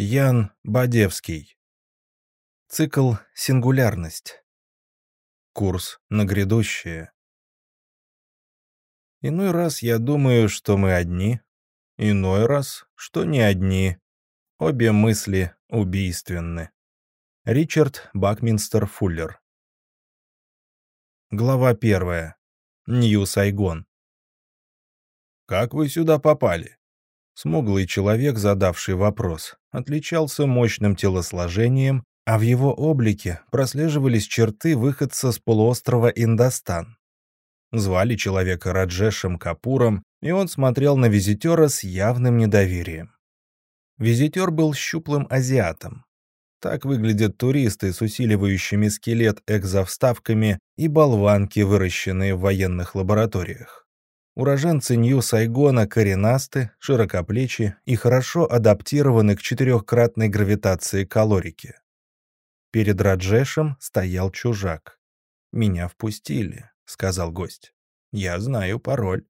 Ян Бадевский. Цикл «Сингулярность». Курс на грядущее. Иной раз я думаю, что мы одни, иной раз, что не одни. Обе мысли убийственны. Ричард Бакминстер Фуллер. Глава первая. Нью-Сайгон. «Как вы сюда попали?» Смуглый человек, задавший вопрос, отличался мощным телосложением, а в его облике прослеживались черты выходца с полуострова Индостан. Звали человека Раджешем Капуром, и он смотрел на визитера с явным недоверием. Визитер был щуплым азиатом. Так выглядят туристы с усиливающими скелет экзовставками и болванки, выращенные в военных лабораториях. Уроженцы Нью-Сайгона коренасты, широкоплечи и хорошо адаптированы к четырехкратной гравитации калорики. Перед Раджешем стоял чужак. «Меня впустили», — сказал гость. «Я знаю пароль».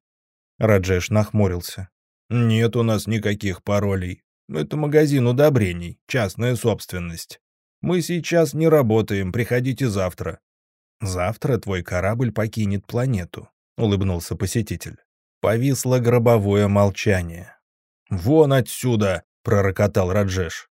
Раджеш нахмурился. «Нет у нас никаких паролей. Это магазин удобрений, частная собственность. Мы сейчас не работаем, приходите завтра». «Завтра твой корабль покинет планету», — улыбнулся посетитель. Повисло гробовое молчание. «Вон отсюда!» — пророкотал Раджеш.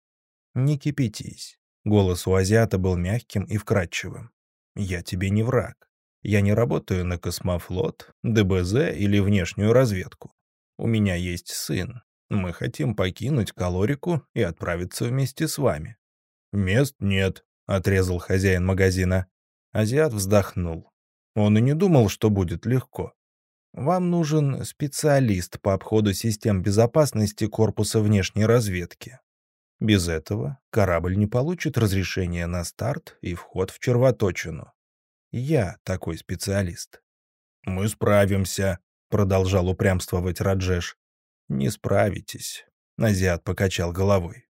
«Не кипятись». Голос у азиата был мягким и вкрадчивым. «Я тебе не враг. Я не работаю на космофлот, ДБЗ или внешнюю разведку. У меня есть сын. Мы хотим покинуть Калорику и отправиться вместе с вами». «Мест нет», — отрезал хозяин магазина. Азиат вздохнул. Он и не думал, что будет легко. Вам нужен специалист по обходу систем безопасности корпуса внешней разведки. Без этого корабль не получит разрешения на старт и вход в червоточину. Я такой специалист. «Мы справимся», — продолжал упрямствовать Раджеш. «Не справитесь», — Азиат покачал головой.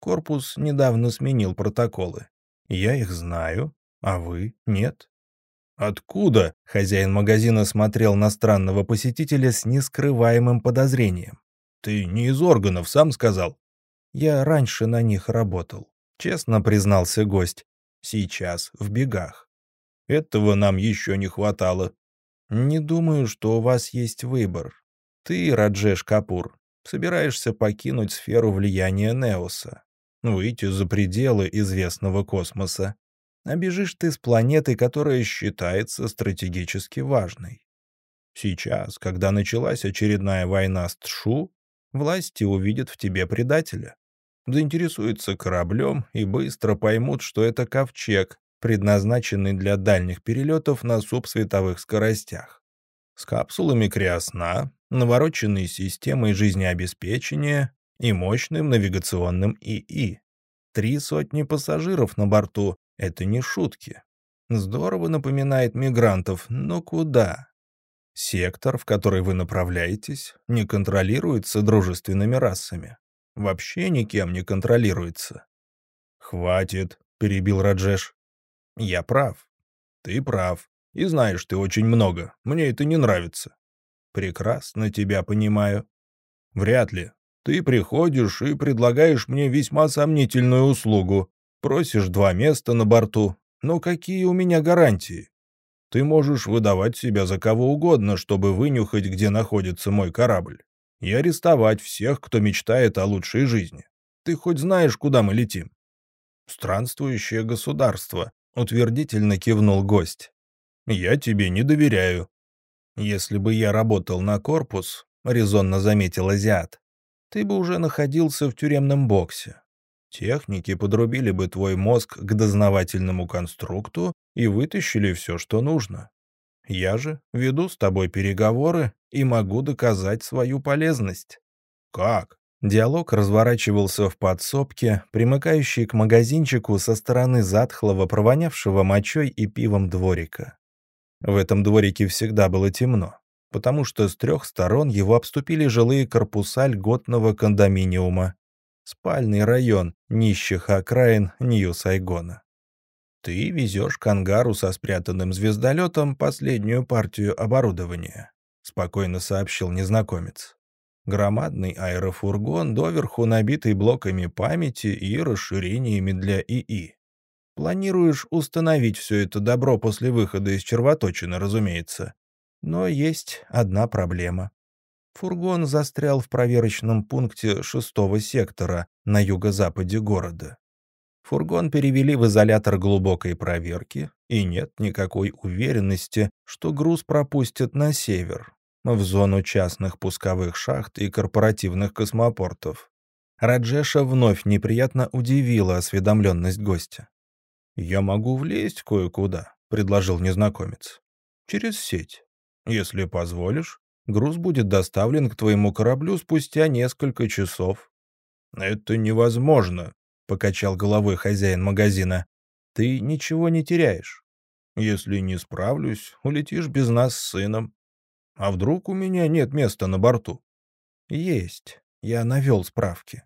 «Корпус недавно сменил протоколы. Я их знаю, а вы — нет. «Откуда?» — хозяин магазина смотрел на странного посетителя с нескрываемым подозрением. «Ты не из органов, сам сказал». «Я раньше на них работал», — честно признался гость. «Сейчас в бегах». «Этого нам еще не хватало». «Не думаю, что у вас есть выбор. Ты, Раджеш Капур, собираешься покинуть сферу влияния Неоса, выйти за пределы известного космоса а бежишь ты с планеты, которая считается стратегически важной. Сейчас, когда началась очередная война с Тшу, власти увидят в тебе предателя, заинтересуются кораблем и быстро поймут, что это ковчег, предназначенный для дальних перелетов на субсветовых скоростях. С капсулами криосна, навороченной системой жизнеобеспечения и мощным навигационным ИИ. Три сотни пассажиров на борту это не шутки. Здорово напоминает мигрантов, но куда? Сектор, в который вы направляетесь, не контролируется дружественными расами. Вообще никем не контролируется. «Хватит», — перебил Раджеш. «Я прав. Ты прав. И знаешь ты очень много. Мне это не нравится». «Прекрасно тебя понимаю». «Вряд ли. Ты приходишь и предлагаешь мне весьма сомнительную услугу. Просишь два места на борту, но какие у меня гарантии? Ты можешь выдавать себя за кого угодно, чтобы вынюхать, где находится мой корабль, и арестовать всех, кто мечтает о лучшей жизни. Ты хоть знаешь, куда мы летим?» «Странствующее государство», — утвердительно кивнул гость. «Я тебе не доверяю». «Если бы я работал на корпус», — резонно заметил азиат, «ты бы уже находился в тюремном боксе. Техники подрубили бы твой мозг к дознавательному конструкту и вытащили все, что нужно. Я же веду с тобой переговоры и могу доказать свою полезность. Как? Диалог разворачивался в подсобке, примыкающей к магазинчику со стороны затхлого, провонявшего мочой и пивом дворика. В этом дворике всегда было темно, потому что с трех сторон его обступили жилые корпуса льготного кондоминиума спальный район нищих окраин Нью-Сайгона. Ты везешь к ангару со спрятанным звездолетом последнюю партию оборудования, спокойно сообщил незнакомец. Громадный аэрофургон, доверху набитый блоками памяти и расширениями для ИИ. Планируешь установить все это добро после выхода из червоточины, разумеется. Но есть одна проблема. Фургон застрял в проверочном пункте шестого сектора на юго-западе города. Фургон перевели в изолятор глубокой проверки, и нет никакой уверенности, что груз пропустят на север, в зону частных пусковых шахт и корпоративных космопортов. Раджеша вновь неприятно удивила осведомленность гостя. «Я могу влезть кое-куда», — предложил незнакомец. «Через сеть. Если позволишь, груз будет доставлен к твоему кораблю спустя несколько часов». «Это невозможно», — покачал головой хозяин магазина. «Ты ничего не теряешь. Если не справлюсь, улетишь без нас с сыном. А вдруг у меня нет места на борту?» «Есть. Я навел справки».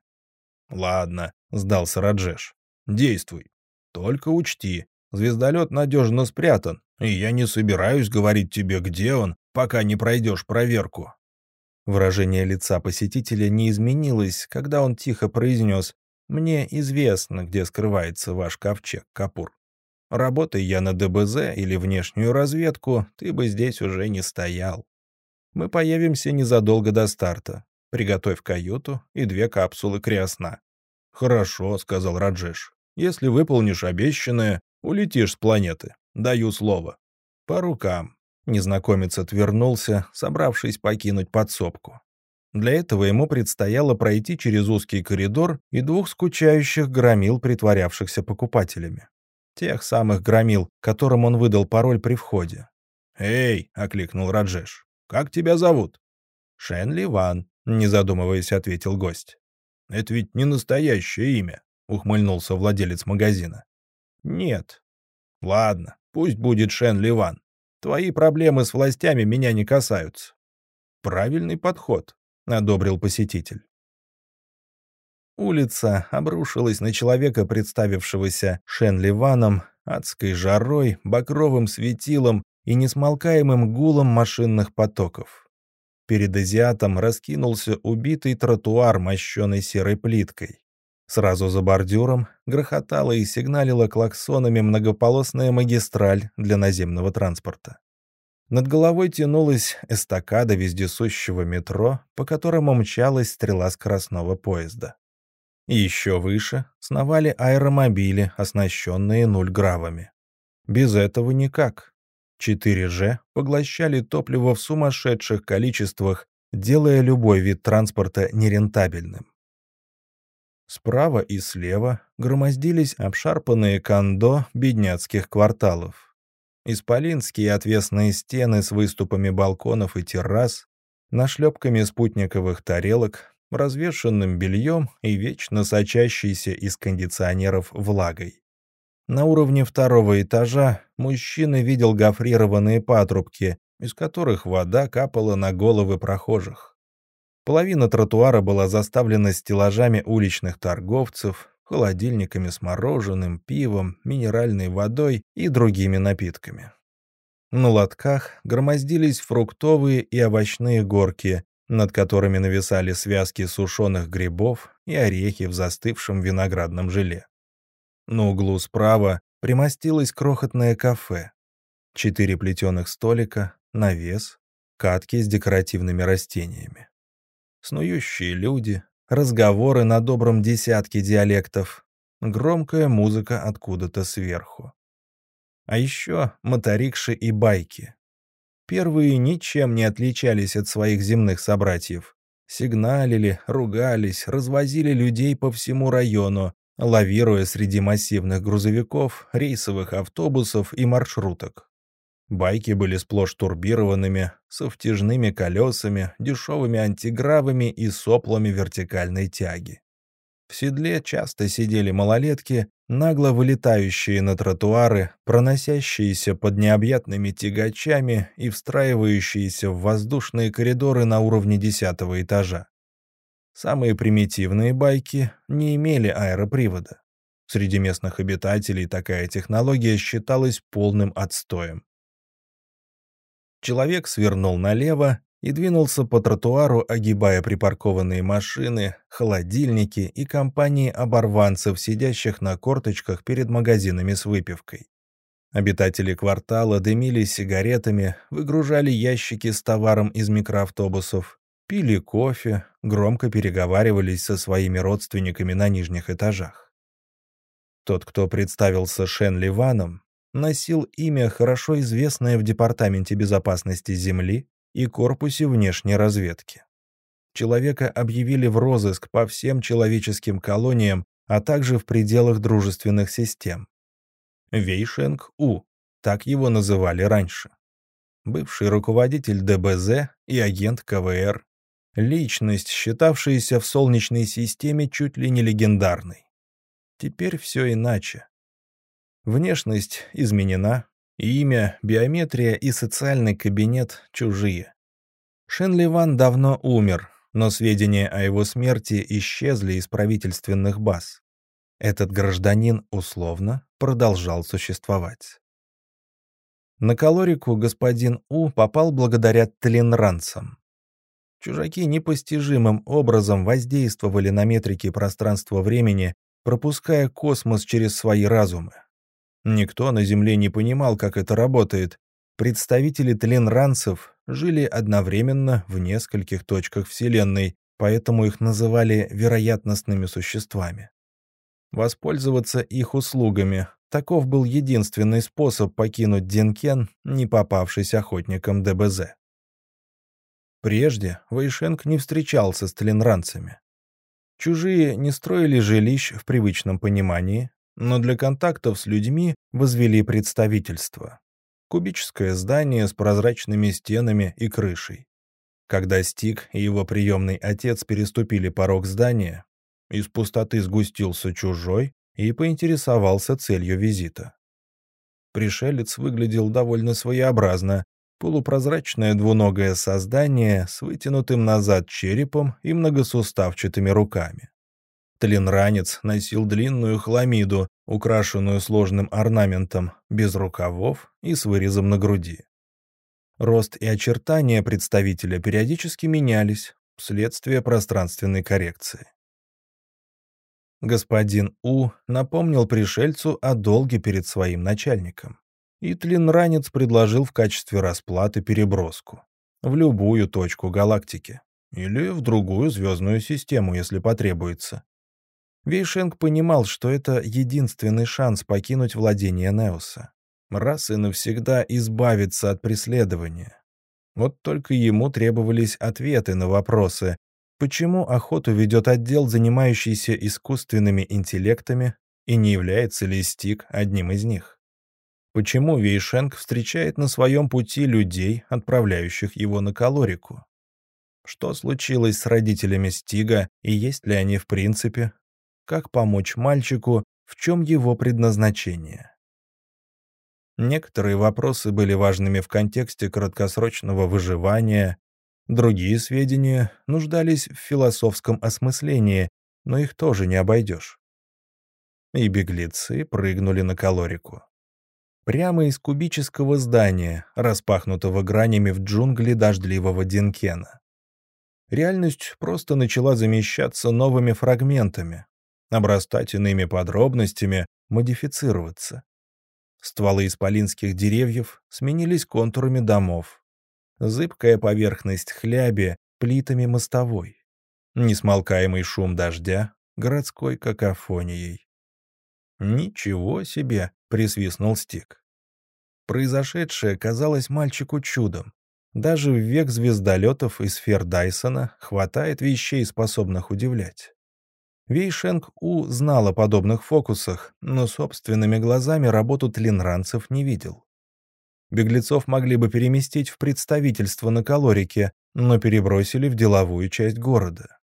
«Ладно», — сдался Раджеш. «Действуй. Только учти, звездолет надежно спрятан, и я не собираюсь говорить тебе, где он, пока не пройдешь проверку». Выражение лица посетителя не изменилось, когда он тихо произнес «Мне известно, где скрывается ваш ковчег, Капур. Работай я на ДБЗ или внешнюю разведку, ты бы здесь уже не стоял. Мы появимся незадолго до старта. Приготовь каюту и две капсулы криосна». «Хорошо», — сказал Раджеш. «Если выполнишь обещанное, улетишь с планеты. Даю слово». «По рукам». Незнакомец отвернулся, собравшись покинуть подсобку. Для этого ему предстояло пройти через узкий коридор и двух скучающих громил, притворявшихся покупателями. Тех самых громил, которым он выдал пароль при входе. «Эй!» — окликнул Раджеш. Как тебя зовут?» «Шенли Ван», — не задумываясь, ответил гость. «Это ведь не настоящее имя», — ухмыльнулся владелец магазина. «Нет». «Ладно, пусть будет Шенли Ван. Твои проблемы с властями меня не касаются». «Правильный подход», — одобрил посетитель. Улица обрушилась на человека, представившегося Шенли Ваном, адской жарой, багровым светилом и несмолкаемым гулом машинных потоков. Перед азиатом раскинулся убитый тротуар, мощенный серой плиткой. Сразу за бордюром грохотала и сигналила клаксонами многополосная магистраль для наземного транспорта. Над головой тянулась эстакада вездесущего метро, по которому мчалась стрела скоростного поезда. Еще выше сновали аэромобили, оснащенные нульгравами. Без этого никак. 4G поглощали топливо в сумасшедших количествах, делая любой вид транспорта нерентабельным. Справа и слева громоздились обшарпанные кондо бедняцких кварталов. Исполинские отвесные стены с выступами балконов и террас, нашлепками спутниковых тарелок, развешенным бельем и вечно сочащейся из кондиционеров влагой. На уровне второго этажа мужчина видел гофрированные патрубки, из которых вода капала на головы прохожих. Половина тротуара была заставлена стеллажами уличных торговцев, холодильниками с мороженым, пивом, минеральной водой и другими напитками. На лотках громоздились фруктовые и овощные горки, над которыми нависали связки сушеных грибов и орехи в застывшем виноградном желе. На углу справа примостилось крохотное кафе. Четыре плетеных столика, навес, катки с декоративными растениями. Снующие люди, разговоры на добром десятке диалектов, громкая музыка откуда-то сверху. А еще моторикши и байки. Первые ничем не отличались от своих земных собратьев. Сигналили, ругались, развозили людей по всему району, лавируя среди массивных грузовиков, рейсовых автобусов и маршруток. Байки были сплошь турбированными, со втяжными колесами, дешевыми антигравами и соплами вертикальной тяги. В седле часто сидели малолетки, нагло вылетающие на тротуары, проносящиеся под необъятными тягачами и встраивающиеся в воздушные коридоры на уровне десятого этажа. Самые примитивные байки не имели аэропривода. Среди местных обитателей такая технология считалась полным отстоем. Человек свернул налево и двинулся по тротуару, огибая припаркованные машины, холодильники и компании оборванцев, сидящих на корточках перед магазинами с выпивкой. Обитатели квартала дымили сигаретами, выгружали ящики с товаром из микроавтобусов, пили кофе, громко переговаривались со своими родственниками на нижних этажах. Тот, кто представился Шен Ливаном, носил имя, хорошо известное в Департаменте безопасности Земли и Корпусе внешней разведки. Человека объявили в розыск по всем человеческим колониям, а также в пределах дружественных систем. Вейшенг У, так его называли раньше. Бывший руководитель ДБЗ и агент КВР. Личность, считавшаяся в Солнечной системе чуть ли не легендарной. Теперь все иначе. Внешность изменена, имя, биометрия и социальный кабинет чужие. Шен Ливан давно умер, но сведения о его смерти исчезли из правительственных баз. Этот гражданин условно продолжал существовать. На калорику господин У попал благодаря тлинранцам. Чужаки непостижимым образом воздействовали на метрики пространства-времени, пропуская космос через свои разумы. Никто на Земле не понимал, как это работает. Представители тленранцев жили одновременно в нескольких точках Вселенной, поэтому их называли вероятностными существами. Воспользоваться их услугами — таков был единственный способ покинуть Динкен, не попавшись охотником ДБЗ. Прежде Вайшенк не встречался с тленранцами. Чужие не строили жилищ в привычном понимании, но для контактов с людьми возвели представительство. Кубическое здание с прозрачными стенами и крышей. Когда Стик и его приемный отец переступили порог здания, из пустоты сгустился чужой и поинтересовался целью визита. Пришелец выглядел довольно своеобразно, полупрозрачное двуногое создание с вытянутым назад черепом и многосуставчатыми руками. Тлинранец носил длинную хламиду, украшенную сложным орнаментом, без рукавов и с вырезом на груди. Рост и очертания представителя периодически менялись вследствие пространственной коррекции. Господин У напомнил пришельцу о долге перед своим начальником. И Тлинранец предложил в качестве расплаты переброску в любую точку галактики или в другую звездную систему, если потребуется. Вейшенг понимал, что это единственный шанс покинуть владение Неоса. Раз и навсегда избавиться от преследования. Вот только ему требовались ответы на вопросы, почему охоту ведет отдел, занимающийся искусственными интеллектами, и не является ли Стик одним из них? Почему Вейшенг встречает на своем пути людей, отправляющих его на калорику? Что случилось с родителями Стига и есть ли они в принципе, как помочь мальчику, в чем его предназначение. Некоторые вопросы были важными в контексте краткосрочного выживания, другие сведения нуждались в философском осмыслении, но их тоже не обойдешь. И беглецы прыгнули на калорику. Прямо из кубического здания, распахнутого гранями в джунгли дождливого Динкена. Реальность просто начала замещаться новыми фрагментами, обрастать иными подробностями, модифицироваться. Стволы исполинских деревьев сменились контурами домов. Зыбкая поверхность хляби плитами мостовой. Несмолкаемый шум дождя городской какофонией. «Ничего себе!» — присвистнул Стик. Произошедшее казалось мальчику чудом. Даже в век звездолетов и сфер Дайсона хватает вещей, способных удивлять. Вейшенг У знал о подобных фокусах, но собственными глазами работу тлинранцев не видел. Беглецов могли бы переместить в представительство на Калорике, но перебросили в деловую часть города.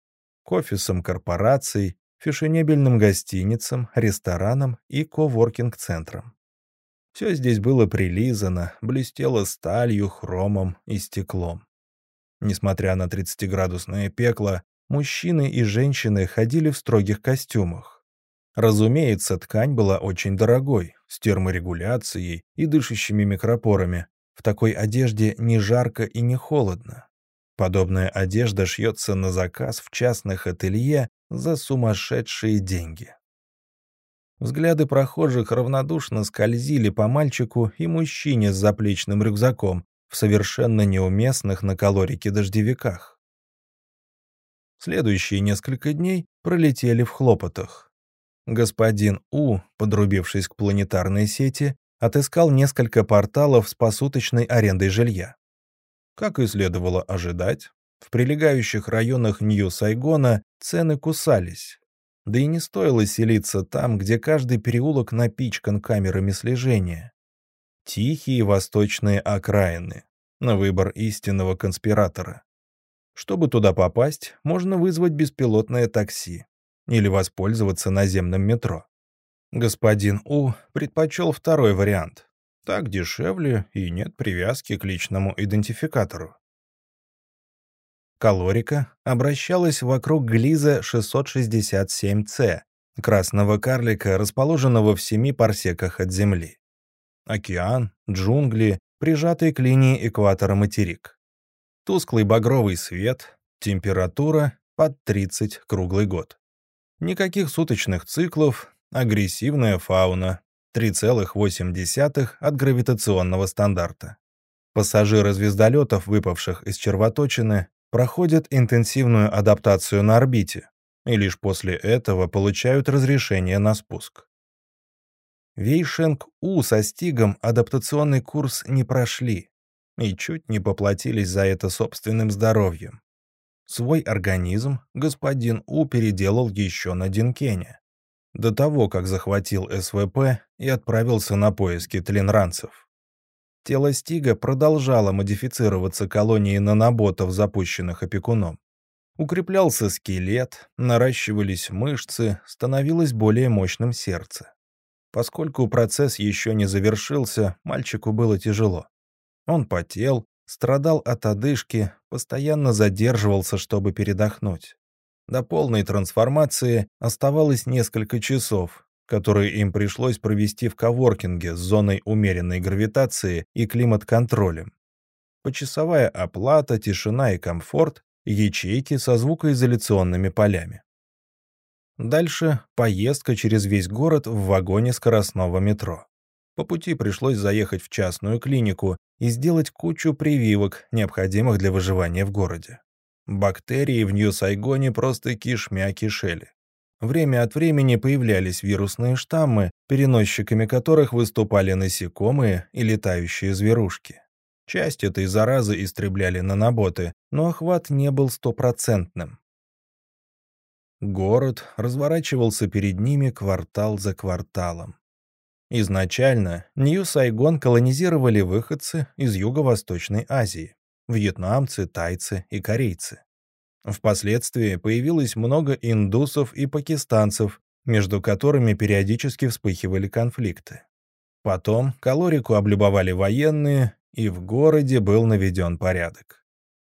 К офисам корпораций, фешенебельным гостиницам, ресторанам и коворкинг-центрам. Все здесь было прилизано, блестело сталью, хромом и стеклом. Несмотря на 30-градусное пекло, мужчины и женщины ходили в строгих костюмах. Разумеется, ткань была очень дорогой, с терморегуляцией и дышащими микропорами. В такой одежде не жарко и не холодно. Подобная одежда шьется на заказ в частных ателье за сумасшедшие деньги. Взгляды прохожих равнодушно скользили по мальчику и мужчине с заплечным рюкзаком в совершенно неуместных на калорике дождевиках. Следующие несколько дней пролетели в хлопотах. Господин У, подрубившись к планетарной сети, отыскал несколько порталов с посуточной арендой жилья. Как и следовало ожидать, в прилегающих районах Нью-Сайгона цены кусались, да и не стоило селиться там, где каждый переулок напичкан камерами слежения. Тихие восточные окраины. На выбор истинного конспиратора. Чтобы туда попасть, можно вызвать беспилотное такси или воспользоваться наземным метро. Господин У предпочел второй вариант. Так дешевле и нет привязки к личному идентификатору. Калорика обращалась вокруг Глиза 667С, красного карлика, расположенного в семи парсеках от Земли. Океан, джунгли, прижатый к линии экватора материк. Тусклый багровый свет, температура под 30 круглый год. Никаких суточных циклов, агрессивная фауна, 3,8 от гравитационного стандарта. Пассажиры звездолетов, выпавших из червоточины, проходят интенсивную адаптацию на орбите и лишь после этого получают разрешение на спуск. Вейшенг-У со Стигом адаптационный курс не прошли и чуть не поплатились за это собственным здоровьем. Свой организм господин У переделал еще на Динкене, до того, как захватил СВП и отправился на поиски тлинранцев. Тело Стига продолжало модифицироваться колонией наноботов, запущенных опекуном. Укреплялся скелет, наращивались мышцы, становилось более мощным сердце. Поскольку процесс еще не завершился, мальчику было тяжело. Он потел, страдал от одышки, постоянно задерживался, чтобы передохнуть. До полной трансформации оставалось несколько часов, которые им пришлось провести в коворкинге с зоной умеренной гравитации и климат-контролем. Почасовая оплата, тишина и комфорт, ячейки со звукоизоляционными полями. Дальше поездка через весь город в вагоне скоростного метро. По пути пришлось заехать в частную клинику и сделать кучу прививок, необходимых для выживания в городе. Бактерии в Нью-Сайгоне просто кишмя кишели. Время от времени появлялись вирусные штаммы, переносчиками которых выступали насекомые и летающие зверушки. Часть этой заразы истребляли наноботы, но охват не был стопроцентным. Город разворачивался перед ними квартал за кварталом. Изначально Нью-Сайгон колонизировали выходцы из Юго-Восточной Азии – вьетнамцы, тайцы и корейцы. Впоследствии появилось много индусов и пакистанцев, между которыми периодически вспыхивали конфликты. Потом калорику облюбовали военные, и в городе был наведен порядок.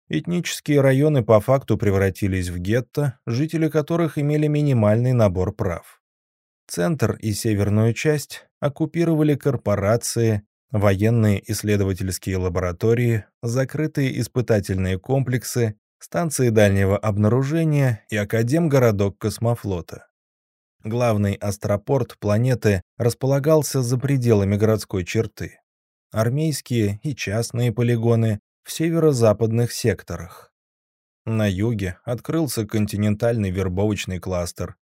Этнические районы по факту превратились в гетто, жители которых имели минимальный набор прав. Центр и северную часть оккупировали корпорации, военные исследовательские лаборатории, закрытые испытательные комплексы станции дальнего обнаружения и Академгородок космофлота. Главный астропорт планеты располагался за пределами городской черты. Армейские и частные полигоны в северо-западных секторах. На юге открылся континентальный вербовочный кластер.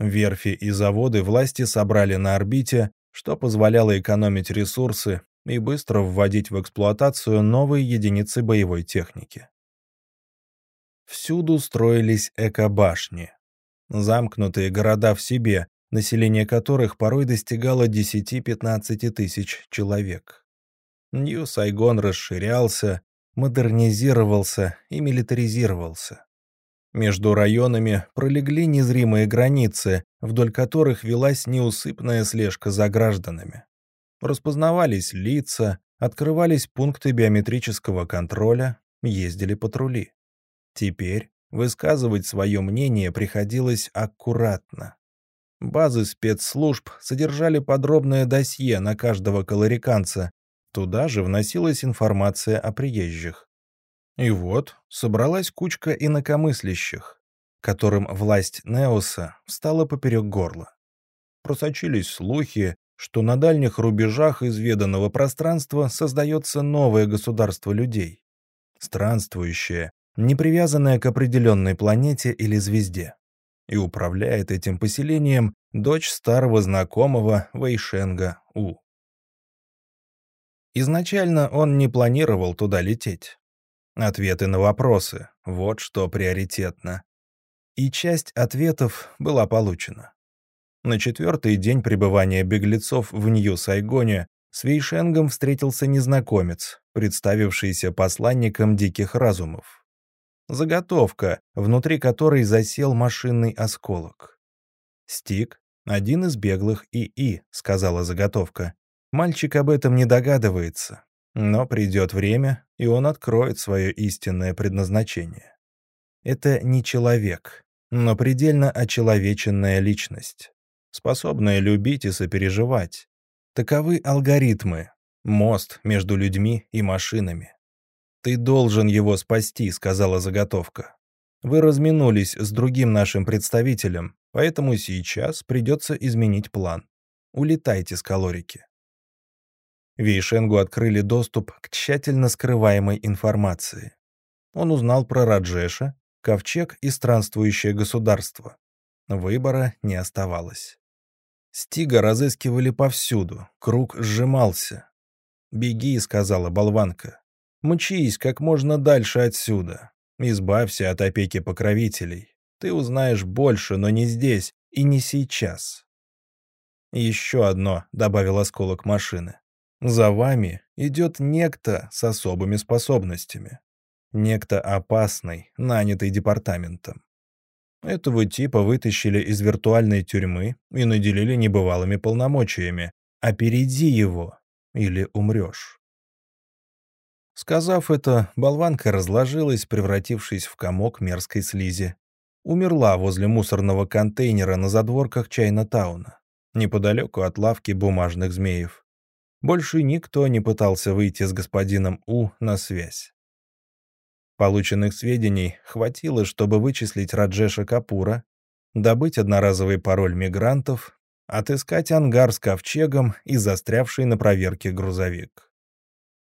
Верфи и заводы власти собрали на орбите, что позволяло экономить ресурсы и быстро вводить в эксплуатацию новые единицы боевой техники. Всюду строились эко-башни. Замкнутые города в себе, население которых порой достигало 10-15 тысяч человек. Нью-Сайгон расширялся, модернизировался и милитаризировался. Между районами пролегли незримые границы, вдоль которых велась неусыпная слежка за гражданами. Распознавались лица, открывались пункты биометрического контроля, ездили патрули. Теперь высказывать свое мнение приходилось аккуратно. Базы спецслужб содержали подробное досье на каждого колориканца, туда же вносилась информация о приезжих. И вот собралась кучка инакомыслящих, которым власть Неоса встала поперек горла. Просочились слухи, что на дальних рубежах изведанного пространства создается новое государство людей, странствующее, не привязанное к определенной планете или звезде. И управляет этим поселением дочь старого знакомого Вейшенга У. Изначально он не планировал туда лететь. Ответы на вопросы — вот что приоритетно. И часть ответов была получена. На четвертый день пребывания беглецов в Нью-Сайгоне с Вейшенгом встретился незнакомец, представившийся посланником диких разумов. Заготовка, внутри которой засел машинный осколок. «Стик — один из беглых ИИ», — сказала заготовка. «Мальчик об этом не догадывается, но придет время, и он откроет свое истинное предназначение. Это не человек, но предельно очеловеченная личность способная любить и сопереживать. Таковы алгоритмы, мост между людьми и машинами. «Ты должен его спасти», — сказала заготовка. «Вы разминулись с другим нашим представителем, поэтому сейчас придется изменить план. Улетайте с калорики». Вейшенгу открыли доступ к тщательно скрываемой информации. Он узнал про Раджеша, ковчег и странствующее государство. Выбора не оставалось. Стига разыскивали повсюду, круг сжимался. «Беги», — сказала болванка. «Мчись как можно дальше отсюда. Избавься от опеки покровителей. Ты узнаешь больше, но не здесь и не сейчас». «Еще одно», — добавил осколок машины. «За вами идет некто с особыми способностями. Некто опасный, нанятый департаментом. Этого типа вытащили из виртуальной тюрьмы и наделили небывалыми полномочиями. Опереди его, или умрешь. Сказав это, болванка разложилась, превратившись в комок мерзкой слизи. Умерла возле мусорного контейнера на задворках Чайна-тауна, неподалеку от лавки бумажных змеев. Больше никто не пытался выйти с господином У на связь. Полученных сведений хватило, чтобы вычислить Раджеша Капура, добыть одноразовый пароль мигрантов, отыскать ангар с ковчегом и застрявший на проверке грузовик.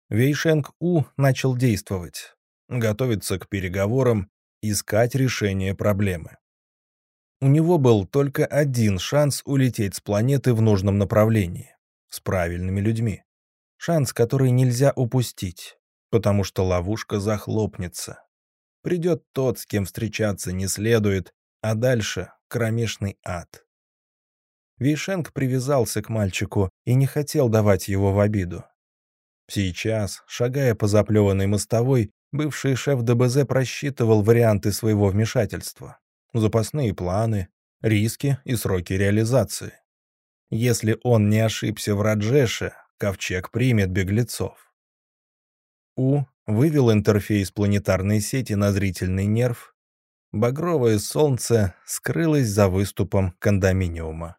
Вейшенг-У начал действовать, готовиться к переговорам, искать решение проблемы. У него был только один шанс улететь с планеты в нужном направлении, с правильными людьми. Шанс, который нельзя упустить потому что ловушка захлопнется. Придет тот, с кем встречаться не следует, а дальше — кромешный ад. Вишенк привязался к мальчику и не хотел давать его в обиду. Сейчас, шагая по заплеванной мостовой, бывший шеф ДБЗ просчитывал варианты своего вмешательства, запасные планы, риски и сроки реализации. Если он не ошибся в Раджеше, Ковчег примет беглецов. У вывел интерфейс планетарной сети на зрительный нерв. Багровое солнце скрылось за выступом кондоминиума.